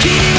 Keep